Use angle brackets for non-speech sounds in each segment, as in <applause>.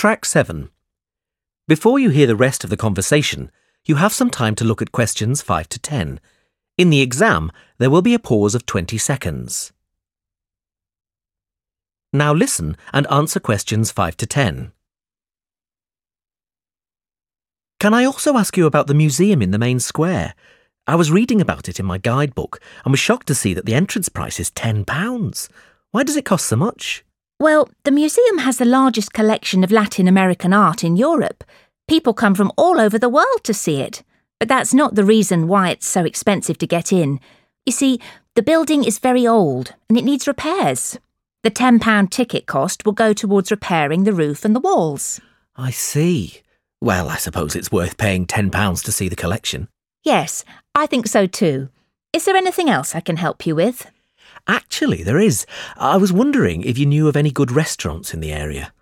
Track 7. Before you hear the rest of the conversation, you have some time to look at questions 5 to 10. In the exam, there will be a pause of 20 seconds. Now listen and answer questions 5 to 10. Can I also ask you about the museum in the main square? I was reading about it in my guidebook and was shocked to see that the entrance price is £10. Why does it cost so much? Well, the museum has the largest collection of Latin American art in Europe. People come from all over the world to see it. But that's not the reason why it's so expensive to get in. You see, the building is very old and it needs repairs. The £10 ticket cost will go towards repairing the roof and the walls. I see. Well, I suppose it's worth paying £10 to see the collection. Yes, I think so too. Is there anything else I can help you with? Actually, there is. I was wondering if you knew of any good restaurants in the area.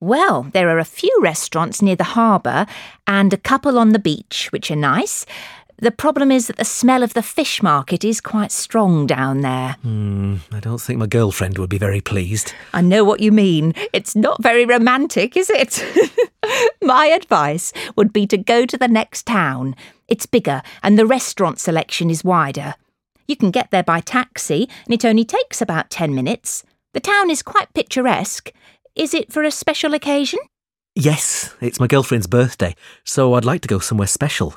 Well, there are a few restaurants near the harbour and a couple on the beach, which are nice. The problem is that the smell of the fish market is quite strong down there. Hmm, I don't think my girlfriend would be very pleased. I know what you mean. It's not very romantic, is it? <laughs> My advice would be to go to the next town. It's bigger and the restaurant selection is wider. You can get there by taxi, and it only takes about 10 minutes. The town is quite picturesque. Is it for a special occasion? Yes, it's my girlfriend's birthday, so I'd like to go somewhere special.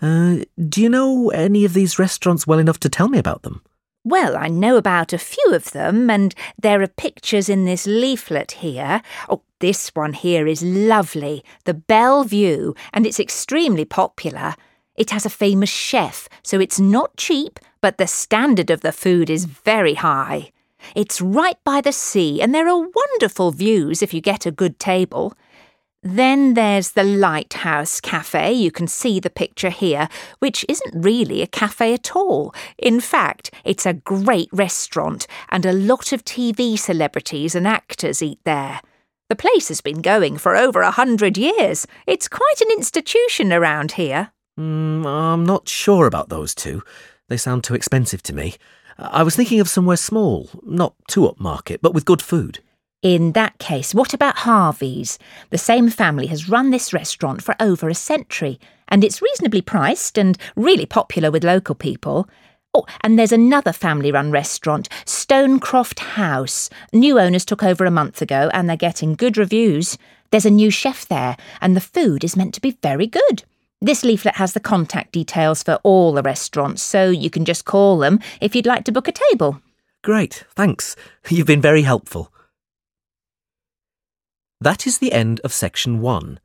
Uh, do you know any of these restaurants well enough to tell me about them? Well, I know about a few of them, and there are pictures in this leaflet here. Oh, this one here is lovely, the Belle Vue, and it's extremely popular. It has a famous chef, so it's not cheap, but the standard of the food is very high. It's right by the sea, and there are wonderful views if you get a good table. Then there's the Lighthouse Cafe. You can see the picture here, which isn't really a cafe at all. In fact, it's a great restaurant, and a lot of TV celebrities and actors eat there. The place has been going for over a hundred years. It's quite an institution around here. Mm, I'm not sure about those two. They sound too expensive to me. I was thinking of somewhere small, not too upmarket, but with good food. In that case, what about Harvey's? The same family has run this restaurant for over a century, and it's reasonably priced and really popular with local people. Oh, and there's another family run restaurant, Stonecroft House. New owners took over a month ago and they're getting good reviews. There's a new chef there, and the food is meant to be very good. This leaflet has the contact details for all the restaurants, so you can just call them if you'd like to book a table. Great, thanks. You've been very helpful. That is the end of section one.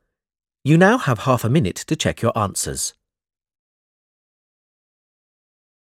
You now have half a minute to check your answers.